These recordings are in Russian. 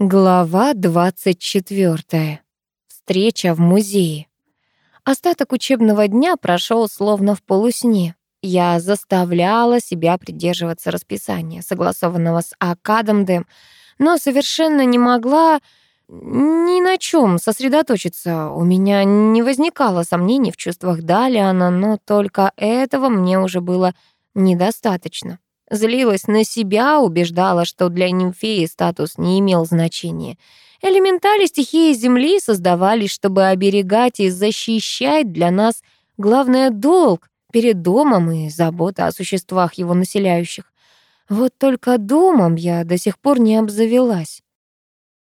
Глава 24. Встреча в музее. Остаток учебного дня прошел словно в полусне. Я заставляла себя придерживаться расписания, согласованного с Акадом Дэм, но совершенно не могла ни на чем сосредоточиться. У меня не возникало сомнений в чувствах Далиана, но только этого мне уже было недостаточно. Злилась на себя, убеждала, что для нимфеи статус не имел значения. Элементали стихии Земли создавались, чтобы оберегать и защищать для нас главное долг перед домом и забота о существах его населяющих. Вот только домом я до сих пор не обзавелась.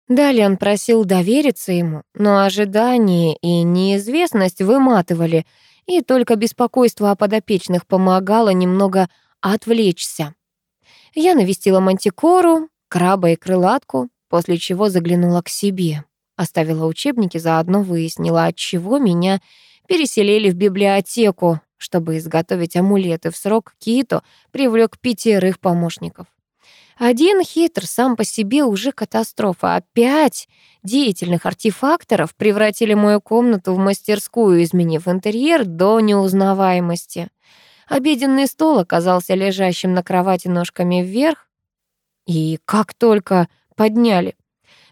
Далее он просил довериться ему, но ожидание и неизвестность выматывали, и только беспокойство о подопечных помогало немного отвлечься. Я навестила мантикору, краба и крылатку, после чего заглянула к себе. Оставила учебники, заодно выяснила, от чего меня переселили в библиотеку, чтобы изготовить амулеты в срок Кито привлек пятерых помощников. Один хитр сам по себе уже катастрофа, а пять деятельных артефакторов превратили мою комнату в мастерскую, изменив интерьер до неузнаваемости. Обеденный стол оказался лежащим на кровати ножками вверх. И как только подняли,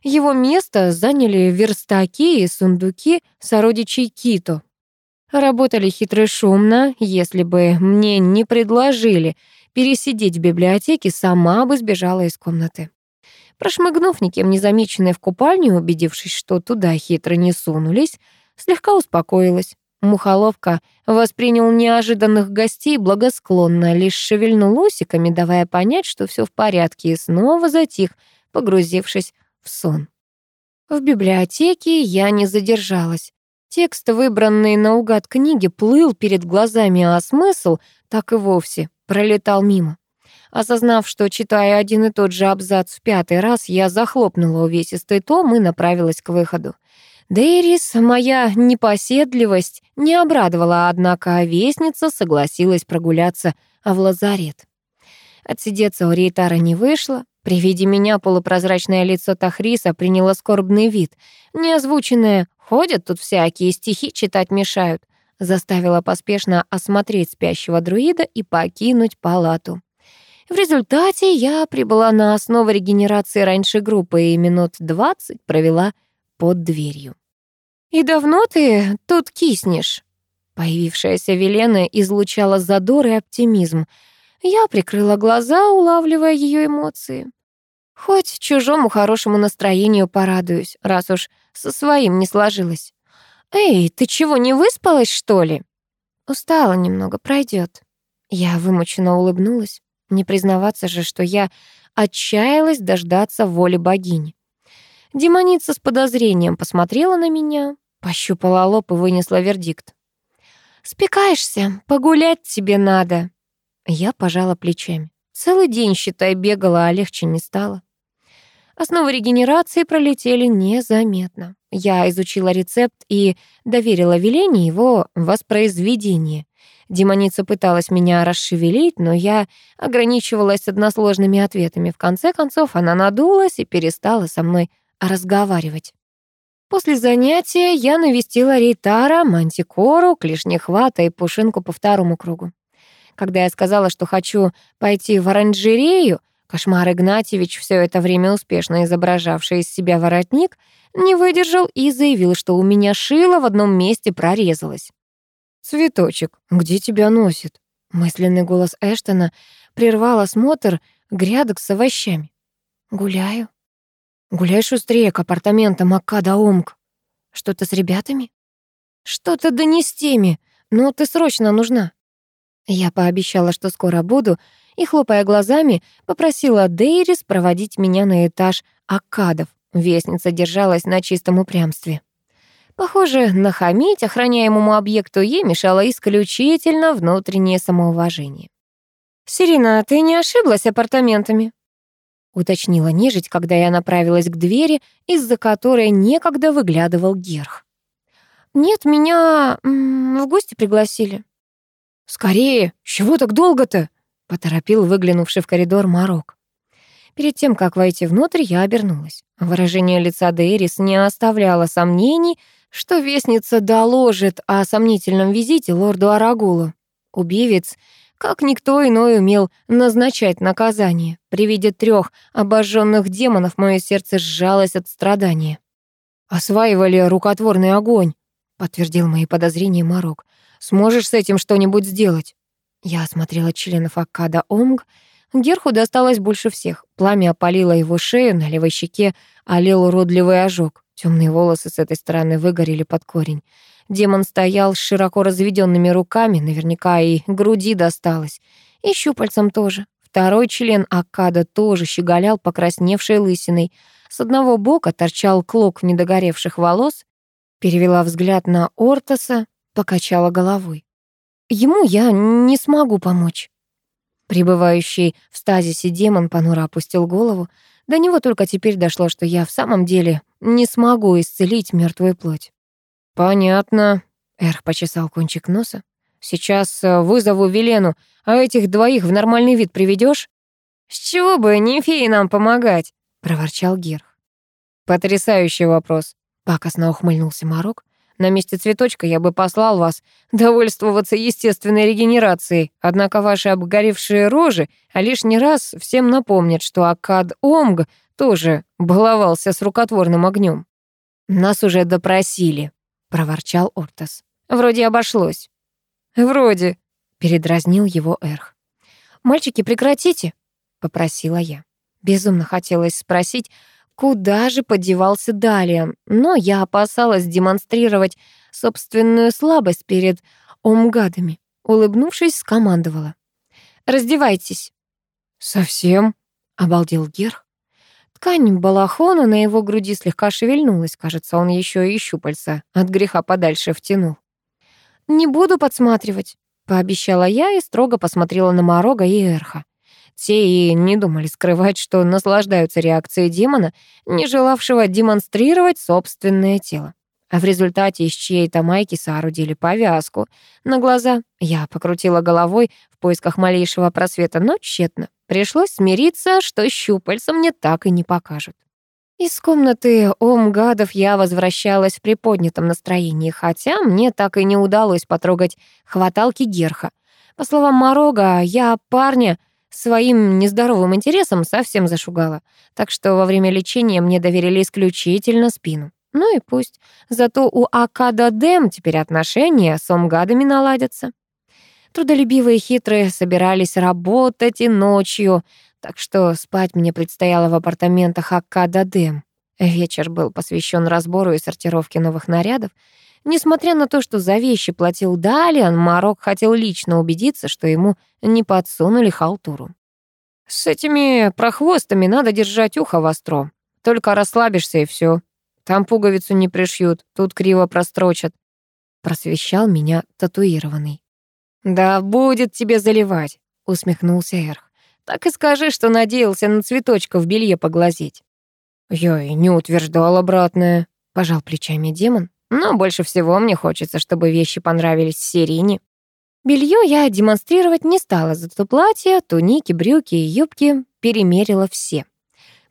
его место заняли верстаки и сундуки сородичей Кито. Работали хитро шумно, если бы мне не предложили пересидеть в библиотеке, сама бы сбежала из комнаты. Прошмыгнув никем незамеченной в купальню, убедившись, что туда хитро не сунулись, слегка успокоилась. Мухоловка воспринял неожиданных гостей благосклонно, лишь шевельнул усиками, давая понять, что все в порядке, и снова затих, погрузившись в сон. В библиотеке я не задержалась. Текст, выбранный наугад книги, плыл перед глазами, а смысл так и вовсе пролетал мимо. Осознав, что читаю один и тот же абзац в пятый раз, я захлопнула увесистый том и направилась к выходу. Дейрис, моя непоседливость, не обрадовала, однако вестница согласилась прогуляться в лазарет. Отсидеться у Рейтара не вышло. При виде меня полупрозрачное лицо Тахриса приняло скорбный вид. Неозвученное «ходят тут всякие, стихи читать мешают» заставила поспешно осмотреть спящего друида и покинуть палату. В результате я прибыла на основу регенерации раньше группы и минут двадцать провела под дверью. «И давно ты тут киснешь?» Появившаяся Велена излучала задор и оптимизм. Я прикрыла глаза, улавливая ее эмоции. Хоть чужому хорошему настроению порадуюсь, раз уж со своим не сложилось. «Эй, ты чего, не выспалась, что ли?» «Устала немного, пройдет. Я вымученно улыбнулась. Не признаваться же, что я отчаялась дождаться воли богини. Демоница с подозрением посмотрела на меня, пощупала лоб и вынесла вердикт. «Спекаешься, погулять тебе надо». Я пожала плечами. Целый день, считай, бегала, а легче не стало. Основы регенерации пролетели незаметно. Я изучила рецепт и доверила Велене его воспроизведение. Демоница пыталась меня расшевелить, но я ограничивалась односложными ответами. В конце концов, она надулась и перестала со мной разговаривать. После занятия я навестила Рейтара, Мантикору, Клешнехвата и Пушинку по второму кругу. Когда я сказала, что хочу пойти в оранжерею, Кошмар Игнатьевич, все это время успешно изображавший из себя воротник, не выдержал и заявил, что у меня шило в одном месте прорезалось. «Цветочек, где тебя носит?» Мысленный голос Эштона прервал осмотр грядок с овощами. «Гуляю». Гуляй шустрее к апартаментам Аккада Омк. Что-то с ребятами? Что-то да не с теми, но ты срочно нужна. Я пообещала, что скоро буду, и, хлопая глазами, попросила Дейрис проводить меня на этаж Аккадов. Вестница держалась на чистом упрямстве. Похоже, нахамить охраняемому объекту ей мешало исключительно внутреннее самоуважение. «Сирина, ты не ошиблась апартаментами?» Уточнила нежить, когда я направилась к двери, из-за которой некогда выглядывал Герх. «Нет, меня в гости пригласили». «Скорее! Чего так долго-то?» — поторопил выглянувший в коридор Марок. Перед тем, как войти внутрь, я обернулась. Выражение лица Дейрис не оставляло сомнений, что вестница доложит о сомнительном визите лорду Арагулу. Убивец, как никто иной, умел назначать наказание. При виде трех обожженных демонов мое сердце сжалось от страдания. «Осваивали рукотворный огонь», — подтвердил мои подозрения Марок. «Сможешь с этим что-нибудь сделать?» Я осмотрела членов Аккада Омг. Герху досталось больше всех. Пламя опалило его шею, на левой щеке олел уродливый ожог. Темные волосы с этой стороны выгорели под корень. Демон стоял с широко разведенными руками, наверняка и груди досталось. И щупальцем тоже. Второй член Аккада тоже щеголял покрасневшей лысиной. С одного бока торчал клок недогоревших волос. Перевела взгляд на Ортоса, покачала головой. Ему я не смогу помочь. Пребывающий в стазисе демон понуро опустил голову. До него только теперь дошло, что я в самом деле не смогу исцелить мертвую плоть. «Понятно», — Эрх почесал кончик носа. «Сейчас э, вызову Велену, а этих двоих в нормальный вид приведешь? «С чего бы нимфеи нам помогать?» — проворчал Герх. «Потрясающий вопрос», — пакостно ухмыльнулся Марок. На месте цветочка я бы послал вас довольствоваться естественной регенерацией, однако ваши обгоревшие рожи лишний раз всем напомнят, что Акад Омг тоже баловался с рукотворным огнем. «Нас уже допросили», — проворчал Ортас. «Вроде обошлось». «Вроде», — передразнил его Эрх. «Мальчики, прекратите», — попросила я. Безумно хотелось спросить, Куда же подевался Далиан? Но я опасалась демонстрировать собственную слабость перед омгадами. Улыбнувшись, скомандовала. «Раздевайтесь». «Совсем?» — обалдел Герх. Ткань балахона на его груди слегка шевельнулась. Кажется, он еще и щупальца от греха подальше втянул. «Не буду подсматривать», — пообещала я и строго посмотрела на Морога и Эрха. Те и не думали скрывать, что наслаждаются реакцией демона, не желавшего демонстрировать собственное тело. А в результате из чьей-то майки соорудили повязку. На глаза я покрутила головой в поисках малейшего просвета, но тщетно. Пришлось смириться, что щупальца мне так и не покажут. Из комнаты Омгадов я возвращалась в приподнятом настроении, хотя мне так и не удалось потрогать хваталки Герха. По словам Морога, я парня своим нездоровым интересом совсем зашугала. Так что во время лечения мне доверили исключительно спину. Ну и пусть. Зато у Акада Дэм теперь отношения с омгадами наладятся. Трудолюбивые хитрые собирались работать и ночью, так что спать мне предстояло в апартаментах Акада Дэм. Вечер был посвящен разбору и сортировке новых нарядов, Несмотря на то, что за вещи платил Далиан, Марок хотел лично убедиться, что ему не подсунули халтуру. «С этими прохвостами надо держать ухо востро. Только расслабишься и все. Там пуговицу не пришьют, тут криво прострочат», — просвещал меня татуированный. «Да будет тебе заливать», — усмехнулся Эрх. «Так и скажи, что надеялся на цветочка в белье поглазеть». «Я и не утверждал обратное», — пожал плечами демон. Но больше всего мне хочется, чтобы вещи понравились Сирине. Белье я демонстрировать не стала, зато платья, туники, брюки и юбки перемерила все.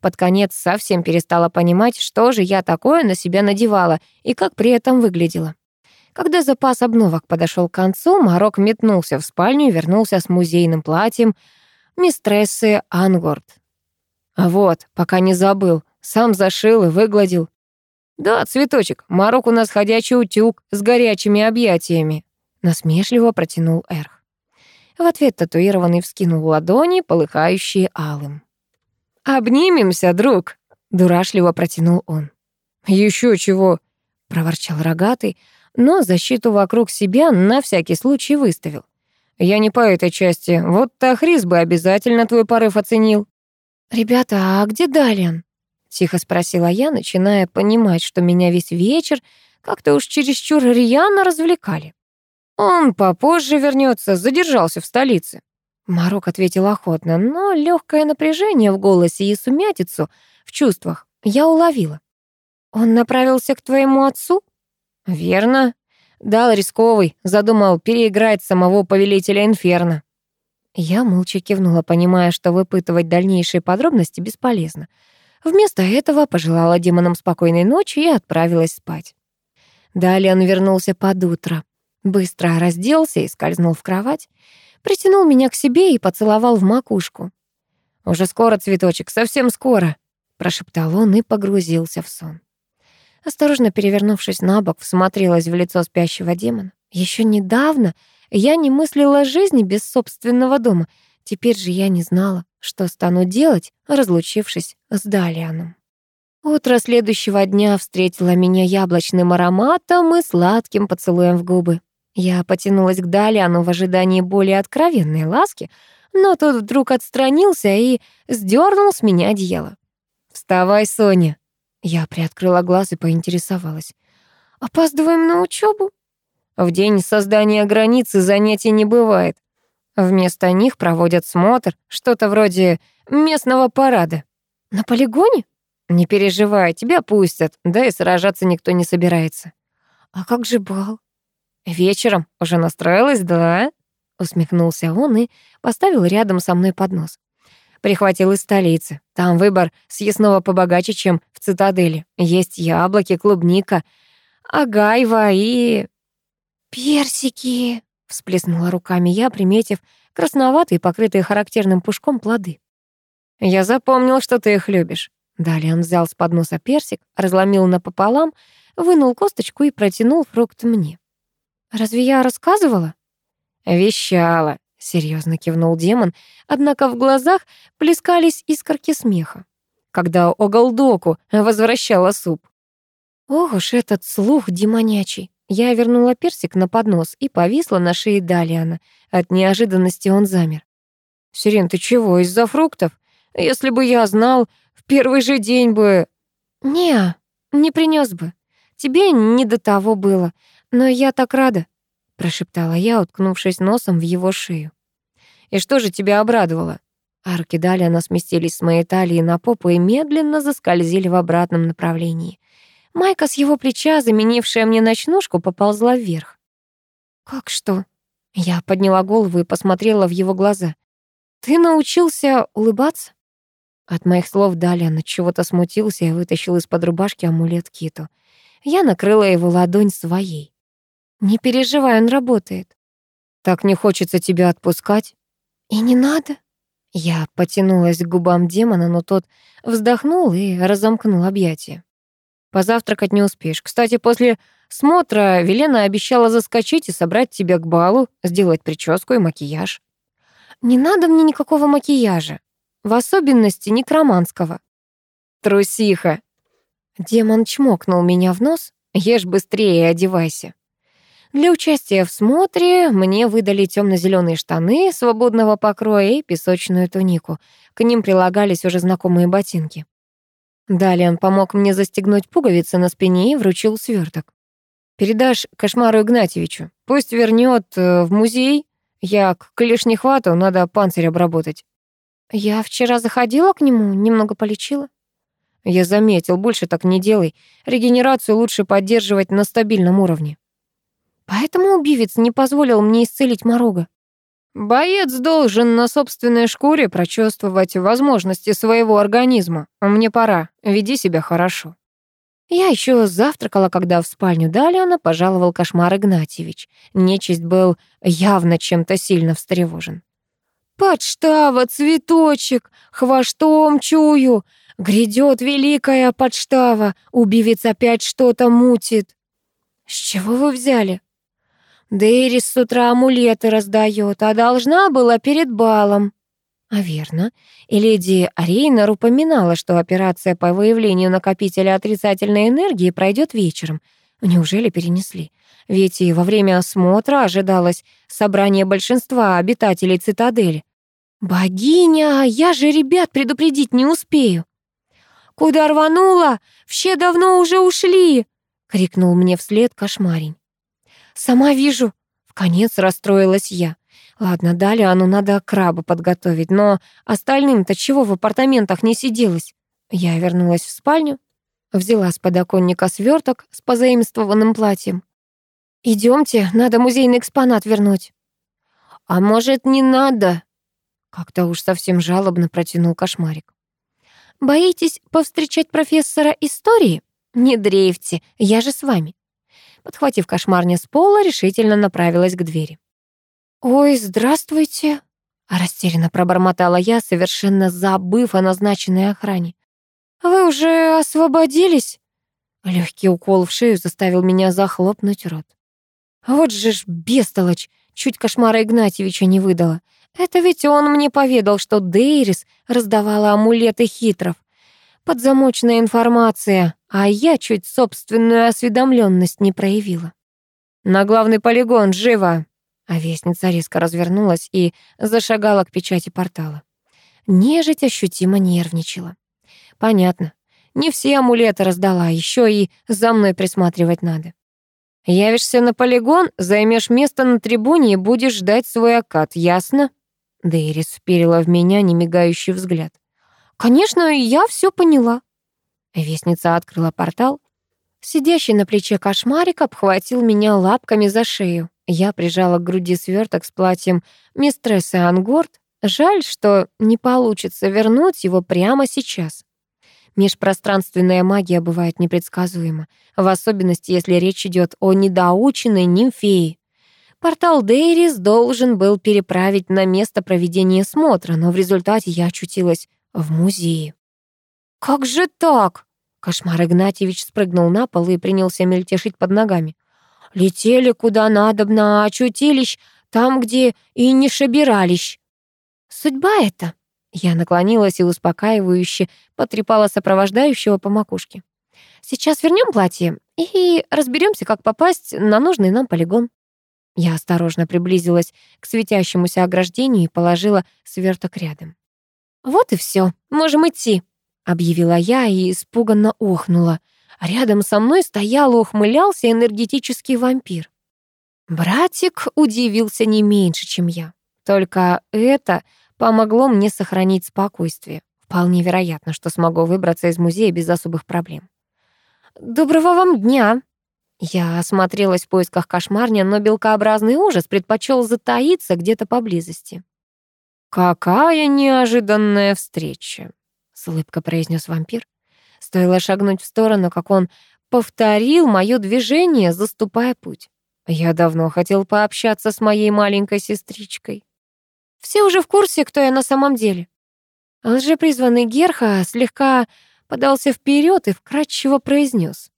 Под конец совсем перестала понимать, что же я такое на себя надевала и как при этом выглядела. Когда запас обновок подошел к концу, Марок метнулся в спальню и вернулся с музейным платьем мистрессы Ангорд. Вот, пока не забыл, сам зашил и выгладил. «Да, цветочек, Марок у нас ходячий утюг с горячими объятиями», насмешливо протянул Эрх. В ответ татуированный вскинул ладони, полыхающие алым. «Обнимемся, друг!» — дурашливо протянул он. «Еще чего!» — проворчал рогатый, но защиту вокруг себя на всякий случай выставил. «Я не по этой части. Вот Тахрис бы обязательно твой порыв оценил». «Ребята, а где Далиан?» Тихо спросила я, начиная понимать, что меня весь вечер как-то уж чересчур рьяно развлекали. «Он попозже вернется, задержался в столице». Марок ответил охотно, но легкое напряжение в голосе и сумятицу в чувствах я уловила. «Он направился к твоему отцу?» «Верно. Дал рисковый, задумал переиграть самого повелителя Инферно». Я молча кивнула, понимая, что выпытывать дальнейшие подробности бесполезно. Вместо этого пожелала демонам спокойной ночи и отправилась спать. Далее он вернулся под утро. Быстро разделся и скользнул в кровать. Притянул меня к себе и поцеловал в макушку. «Уже скоро, цветочек, совсем скоро», — прошептал он и погрузился в сон. Осторожно перевернувшись на бок, всмотрелась в лицо спящего демона. Еще недавно я не мыслила жизни без собственного дома. Теперь же я не знала, что стану делать, разлучившись с Далианом. Утро следующего дня встретило меня яблочным ароматом и сладким поцелуем в губы. Я потянулась к Далиану в ожидании более откровенной ласки, но тот вдруг отстранился и сдернул с меня одеяло. «Вставай, Соня!» Я приоткрыла глаз и поинтересовалась. «Опаздываем на учебу? В день создания границы занятий не бывает. Вместо них проводят смотр, что-то вроде местного парада. На полигоне? Не переживай, тебя пустят, да и сражаться никто не собирается. А как же бал? Вечером уже настроилась, да? Усмехнулся он и поставил рядом со мной поднос. Прихватил из столицы. Там выбор съестного побогаче, чем в цитадели. Есть яблоки, клубника, агайва и... «Персики!» — всплеснула руками я, приметив красноватые, покрытые характерным пушком плоды. «Я запомнил, что ты их любишь». Далее он взял с подноса персик, разломил напополам, вынул косточку и протянул фрукт мне. «Разве я рассказывала?» «Вещала», — серьезно кивнул демон, однако в глазах плескались искорки смеха, когда Оголдоку возвращала суп. Ох уж этот слух демонячий. Я вернула персик на поднос и повисла на шее Далиана. От неожиданности он замер. «Сирен, ты чего, из-за фруктов? Если бы я знал, в первый же день бы...» «Не, не принес бы. Тебе не до того было. Но я так рада», — прошептала я, уткнувшись носом в его шею. «И что же тебя обрадовало?» Арки Далиана сместились с моей талии на попу и медленно заскользили в обратном направлении. Майка с его плеча, заменившая мне ночнушку, поползла вверх. «Как что?» Я подняла голову и посмотрела в его глаза. «Ты научился улыбаться?» От моих слов Далиан от чего-то смутился и вытащил из-под рубашки амулет Киту. Я накрыла его ладонь своей. «Не переживай, он работает». «Так не хочется тебя отпускать». «И не надо». Я потянулась к губам демона, но тот вздохнул и разомкнул объятия. Позавтракать не успеешь. Кстати, после смотра Велена обещала заскочить и собрать тебя к балу, сделать прическу и макияж. Не надо мне никакого макияжа. В особенности некроманского. Трусиха. Демон чмокнул меня в нос. Ешь быстрее и одевайся. Для участия в смотре мне выдали темно-зеленые штаны свободного покроя и песочную тунику. К ним прилагались уже знакомые ботинки. Далее он помог мне застегнуть пуговицы на спине и вручил сверток. «Передашь Кошмару Игнатьевичу. Пусть вернет э, в музей. Я к клешнехвату, надо панцирь обработать». «Я вчера заходила к нему, немного полечила». «Я заметил, больше так не делай. Регенерацию лучше поддерживать на стабильном уровне». «Поэтому убивец не позволил мне исцелить Морога». Боец должен на собственной шкуре прочувствовать возможности своего организма. Мне пора, веди себя хорошо. Я еще завтракала, когда в спальню Далиана пожаловал кошмар Игнатьевич. Нечисть был явно чем-то сильно встревожен. «Подштава, цветочек, хвостом чую. Грядет великая подштава, убивец опять что-то мутит». «С чего вы взяли?» Дейрис с утра амулеты раздает, а должна была перед балом. А верно. И леди Рейнер упоминала, что операция по выявлению накопителя отрицательной энергии пройдет вечером. Неужели перенесли? Ведь и во время осмотра ожидалось собрание большинства обитателей цитадели. «Богиня, я же ребят предупредить не успею!» «Куда рванула? Все давно уже ушли!» — крикнул мне вслед кошмарень. «Сама вижу». В конец расстроилась я. Ладно, далее Ану надо краба подготовить, но остальным-то чего в апартаментах не сиделось? Я вернулась в спальню, взяла с подоконника сверток с позаимствованным платьем. Идемте, надо музейный экспонат вернуть». «А может, не надо?» Как-то уж совсем жалобно протянул кошмарик. «Боитесь повстречать профессора истории? Не дрейфьте, я же с вами». Подхватив кошмарня с пола, решительно направилась к двери. «Ой, здравствуйте!» Растерянно пробормотала я, совершенно забыв о назначенной охране. «Вы уже освободились?» Легкий укол в шею заставил меня захлопнуть рот. Вот же ж бестолочь, чуть кошмара Игнатьевича не выдала. Это ведь он мне поведал, что Дейрис раздавала амулеты хитров. Подзамочная информация, а я чуть собственную осведомленность не проявила. «На главный полигон, живо!» А вестница резко развернулась и зашагала к печати портала. Нежить ощутимо нервничала. Понятно. Не все амулеты раздала, еще и за мной присматривать надо. Явишься на полигон, займешь место на трибуне и будешь ждать свой окат, ясно? Дейрис вперила в меня немигающий взгляд. Конечно, я все поняла. Вестница открыла портал. Сидящий на плече кошмарик обхватил меня лапками за шею. Я прижала к груди сверток с платьем мистрессы Ангорд. Жаль, что не получится вернуть его прямо сейчас. Межпространственная магия бывает непредсказуема, в особенности, если речь идет о недоученной нимфее. Портал Дейрис должен был переправить на место проведения смотра, но в результате я очутилась в музее. «Как же так?» Кошмар Игнатьевич спрыгнул на пол и принялся мельтешить под ногами. «Летели куда надобно, а очутились там, где и не шабирались. Судьба это?» Я наклонилась и успокаивающе потрепала сопровождающего по макушке. «Сейчас вернем платье и разберемся, как попасть на нужный нам полигон». Я осторожно приблизилась к светящемуся ограждению и положила сверток рядом. «Вот и все, можем идти», — объявила я и испуганно охнула. Рядом со мной стоял и ухмылялся энергетический вампир. Братик удивился не меньше, чем я. Только это помогло мне сохранить спокойствие. Вполне вероятно, что смогу выбраться из музея без особых проблем. «Доброго вам дня!» Я осмотрелась в поисках кошмарня, но белкообразный ужас предпочел затаиться где-то поблизости. «Какая неожиданная встреча!» — с улыбкой произнес вампир. Стоило шагнуть в сторону, как он повторил мое движение, заступая путь. Я давно хотел пообщаться с моей маленькой сестричкой. Все уже в курсе, кто я на самом деле. Лжепризванный Герха слегка подался вперед и вкратчиво произнес.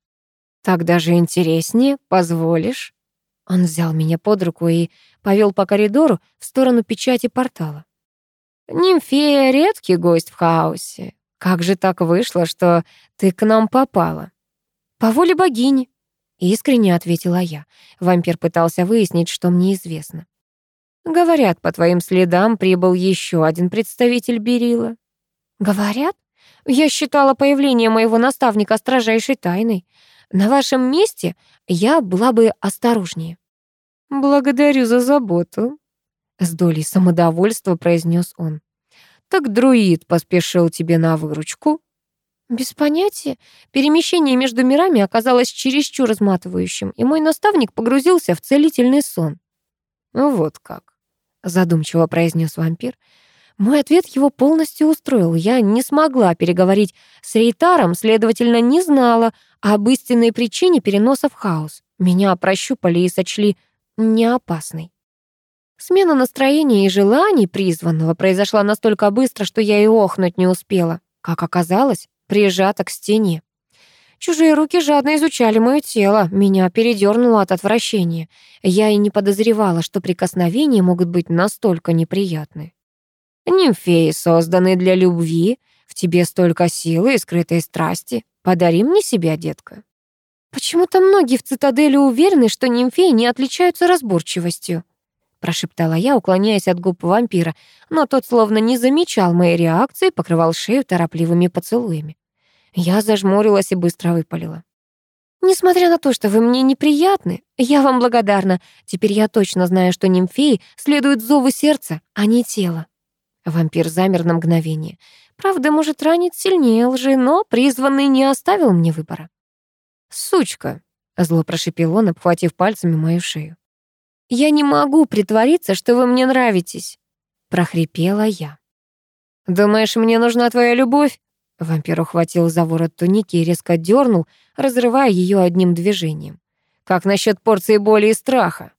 «Так даже интереснее, позволишь?» Он взял меня под руку и повел по коридору в сторону печати портала. «Нимфея — редкий гость в хаосе. Как же так вышло, что ты к нам попала?» «По воле богини», — искренне ответила я. Вампир пытался выяснить, что мне известно. Говорят, по твоим следам прибыл еще один представитель Берила. Говорят? Я считала появление моего наставника строжайшей тайной. На вашем месте я была бы осторожнее. Благодарю за заботу, с долей самодовольства произнес он. Так друид поспешил тебе на выручку? Без понятия. Перемещение между мирами оказалось чересчур разматывающим, и мой наставник погрузился в целительный сон. Вот как задумчиво произнес вампир. Мой ответ его полностью устроил. Я не смогла переговорить с Рейтаром, следовательно, не знала об истинной причине переноса в хаос. Меня прощупали и сочли неопасной. Смена настроения и желаний призванного произошла настолько быстро, что я и охнуть не успела. Как оказалось, прижата к стене. Чужие руки жадно изучали мое тело, меня передернуло от отвращения. Я и не подозревала, что прикосновения могут быть настолько неприятны. «Нимфеи созданы для любви, в тебе столько силы и скрытой страсти. Подари мне себя, детка». «Почему-то многие в цитадели уверены, что нимфеи не отличаются разборчивостью», прошептала я, уклоняясь от губ вампира, но тот словно не замечал моей реакции, покрывал шею торопливыми поцелуями. Я зажмурилась и быстро выпалила. «Несмотря на то, что вы мне неприятны, я вам благодарна. Теперь я точно знаю, что нимфеи следуют зову сердца, а не тела». Вампир замер на мгновение. Правда, может ранить сильнее лжи, но призванный не оставил мне выбора. «Сучка!» — зло прошипел он, обхватив пальцами мою шею. «Я не могу притвориться, что вы мне нравитесь». прохрипела я. «Думаешь, мне нужна твоя любовь?» Вампир ухватил за ворот туники и резко дернул, разрывая ее одним движением. «Как насчет порции боли и страха?»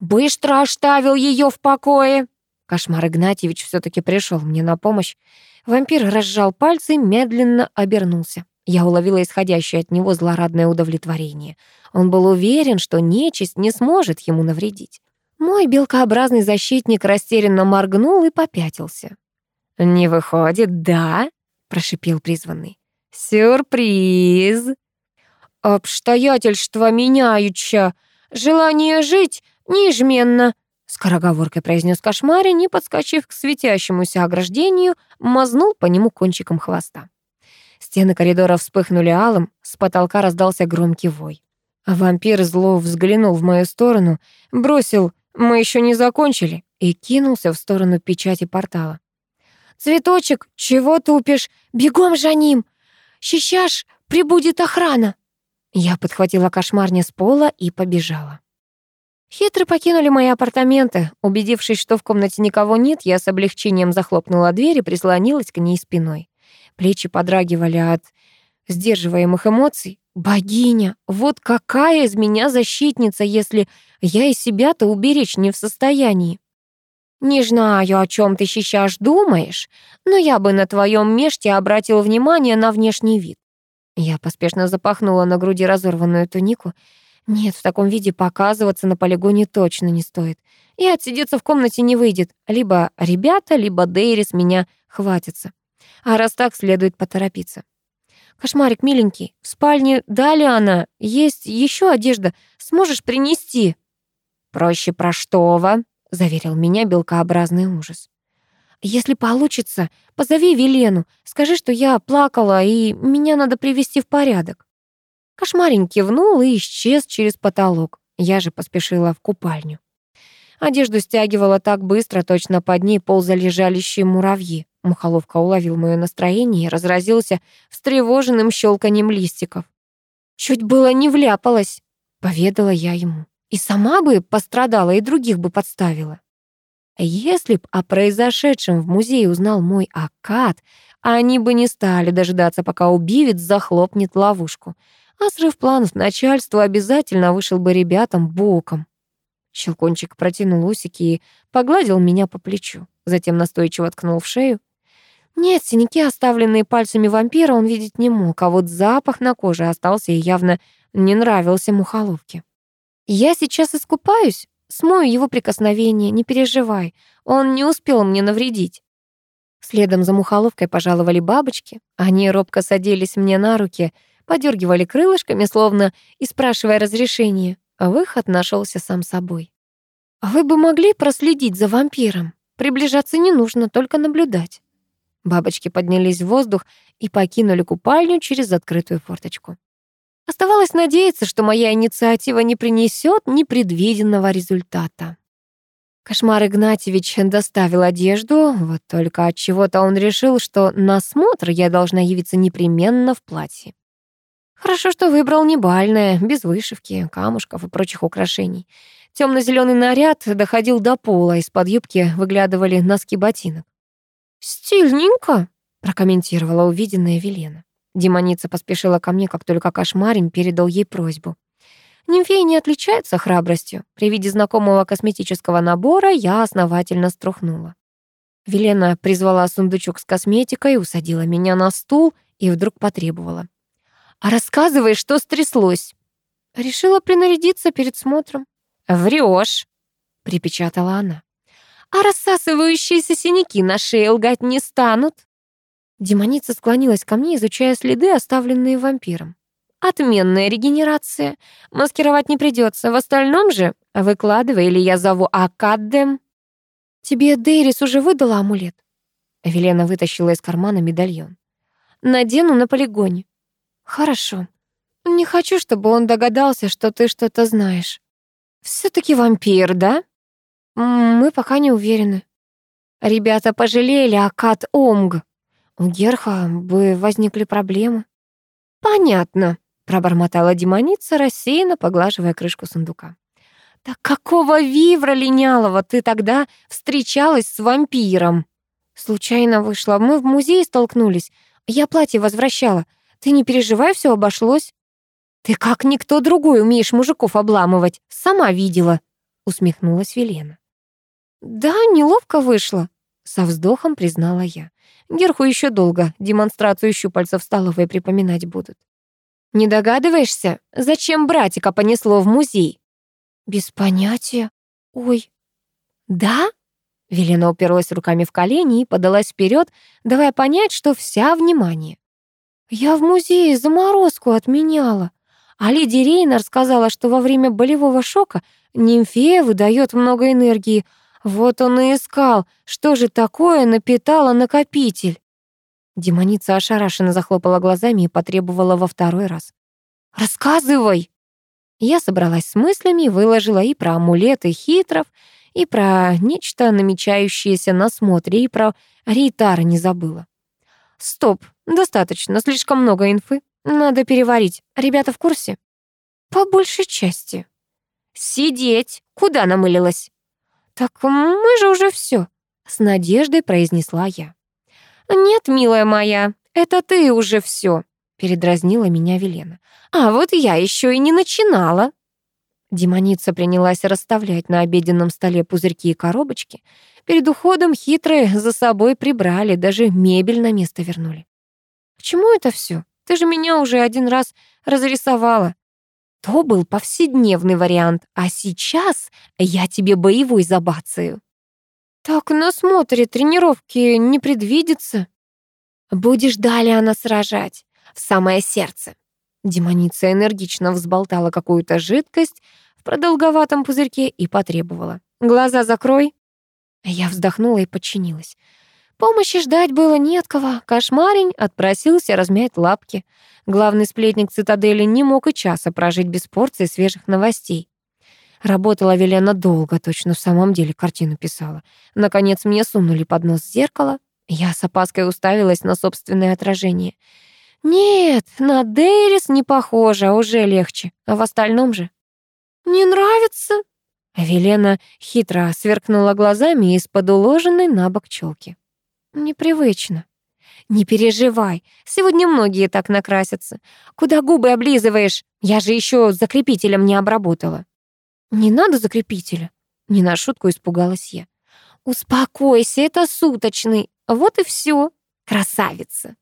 «Быстро оставил ее в покое!» Кошмар Игнатьевич все таки пришел мне на помощь. Вампир разжал пальцы и медленно обернулся. Я уловила исходящее от него злорадное удовлетворение. Он был уверен, что нечисть не сможет ему навредить. Мой белкообразный защитник растерянно моргнул и попятился. «Не выходит, да?» — прошипел призванный. «Сюрприз!» «Обстоятельства меняются. Желание жить неизменно», — скороговоркой произнес кошмарин и, подскочив к светящемуся ограждению, мазнул по нему кончиком хвоста. Стены коридора вспыхнули алым, с потолка раздался громкий вой. Вампир зло взглянул в мою сторону, бросил «Мы еще не закончили» и кинулся в сторону печати портала. «Цветочек, чего тупишь? Бегом за ним! Щищаш, прибудет охрана!» Я подхватила кошмарня с пола и побежала. Хитро покинули мои апартаменты. Убедившись, что в комнате никого нет, я с облегчением захлопнула дверь и прислонилась к ней спиной. Плечи подрагивали от сдерживаемых эмоций. Богиня, вот какая из меня защитница, если я и себя-то уберечь не в состоянии. «Не знаю, о чем ты сейчас думаешь, но я бы на твоем месте обратил внимание на внешний вид». Я поспешно запахнула на груди разорванную тунику. Нет, в таком виде показываться на полигоне точно не стоит. И отсидеться в комнате не выйдет. Либо ребята, либо Дейрис меня хватится. А раз так, следует поторопиться. «Кошмарик, миленький, в спальне Далиана есть еще одежда. Сможешь принести?» «Проще проштого», — заверил меня белкообразный ужас. «Если получится, позови Велену. Скажи, что я плакала, и меня надо привести в порядок». Кошмарень кивнул и исчез через потолок. Я же поспешила в купальню. Одежду стягивала так быстро, точно под ней ползали жалящие муравьи. Мухоловка уловил мое настроение и разразился встревоженным щелканием листиков. «Чуть было не вляпалась», — поведала я ему. И сама бы пострадала, и других бы подставила. Если б о произошедшем в музее узнал мой Акад, они бы не стали дожидаться, пока убивец захлопнет ловушку. А срыв планов начальства обязательно вышел бы ребятам боком. Щелкунчик протянул усики и погладил меня по плечу, затем настойчиво ткнул в шею. Нет, синяки, оставленные пальцами вампира, он видеть не мог, а вот запах на коже остался и явно не нравился мухоловке. Я сейчас искупаюсь, смою его прикосновение, не переживай. Он не успел мне навредить. Следом за мухоловкой пожаловали бабочки. Они робко садились мне на руки, подергивали крылышками, словно и спрашивая разрешения. А выход нашелся сам собой. Вы бы могли проследить за вампиром? Приближаться не нужно, только наблюдать. Бабочки поднялись в воздух и покинули купальню через открытую форточку. Оставалось надеяться, что моя инициатива не принесет непредвиденного результата. Кошмар Игнатьевич доставил одежду, вот только от чего-то он решил, что на смотр я должна явиться непременно в платье. Хорошо, что выбрал не бальное, без вышивки, камушков и прочих украшений. Темно-зеленый наряд доходил до пола, из-под юбки выглядывали носки ботинок. «Стильненько», — прокомментировала увиденная Велена. Демоница поспешила ко мне, как только кошмарень передал ей просьбу. Нимфея не отличается храбростью. При виде знакомого косметического набора я основательно струхнула. Велена призвала сундучок с косметикой, усадила меня на стул и вдруг потребовала. «А рассказывай, что стряслось?» Решила принарядиться перед смотром. «Врёшь», — припечатала она. «А рассасывающиеся синяки на шее лгать не станут?» Демоница склонилась ко мне, изучая следы, оставленные вампиром. «Отменная регенерация. Маскировать не придется. В остальном же выкладывай, или я зову Академ». «Тебе Дейрис уже выдала амулет?» Велена вытащила из кармана медальон. «Надену на полигоне». «Хорошо. Не хочу, чтобы он догадался, что ты что-то знаешь». все таки вампир, да?» «Мы пока не уверены». «Ребята пожалели Акад Омг», у Герха бы возникли проблемы. Понятно, пробормотала демоница, рассеянно поглаживая крышку сундука. «Так какого вивра линялого ты тогда встречалась с вампиром?» «Случайно вышла. Мы в музее столкнулись. Я платье возвращала. Ты не переживай, все обошлось». «Ты как никто другой умеешь мужиков обламывать. Сама видела», — усмехнулась Велена. «Да, неловко вышло», — со вздохом признала я. Герху еще долго демонстрацию щупальцев в столовой припоминать будут. «Не догадываешься, зачем братика понесло в музей?» «Без понятия. Ой». «Да?» Велена уперлась руками в колени и подалась вперед, давая понять, что вся внимание. «Я в музее заморозку отменяла. А леди Рейнер сказала, что во время болевого шока нимфея выдает много энергии. Вот он и искал, что же такое напитало накопитель». Демоница ошарашенно захлопала глазами и потребовала во второй раз. «Рассказывай!» Я собралась с мыслями выложила и про амулеты хитров, и про нечто намечающееся на смотре, и про Рейтара не забыла. Стоп, достаточно, слишком много инфы. Надо переварить. Ребята в курсе? По большей части. Сидеть. Куда намылилась? Так мы же уже все. С надеждой произнесла я. Нет, милая моя, это ты уже все. Передразнила меня Велена. А вот я еще и не начинала. Демоница принялась расставлять на обеденном столе пузырьки и коробочки. Перед уходом хитрые за собой прибрали, даже мебель на место вернули. «К чему это все? Ты же меня уже один раз разрисовала». То был повседневный вариант, а сейчас я тебе боевой забацаю. Так на смотре тренировки не предвидится. Будешь далее она сражать, в самое сердце. Демоница энергично взболтала какую-то жидкость в продолговатом пузырьке и потребовала. «Глаза закрой». Я вздохнула и подчинилась. Помощи ждать было не от кого. Кошмарень отпросился размять лапки. Главный сплетник цитадели не мог и часа прожить без порции свежих новостей. Работала Велена долго, точно в самом деле картину писала. Наконец мне сунули под нос зеркало. Я с опаской уставилась на собственное отражение — нет, на Дейрис не похоже, а уже легче. А в остальном же? Не нравится? Велена хитро сверкнула глазами из-под уложенной на бок челки. Непривычно. Не переживай, сегодня многие так накрасятся. Куда губы облизываешь? Я же еще закрепителем не обработала. Не надо закрепителя. Не на шутку испугалась я. Успокойся, это суточный. Вот и все. Красавица.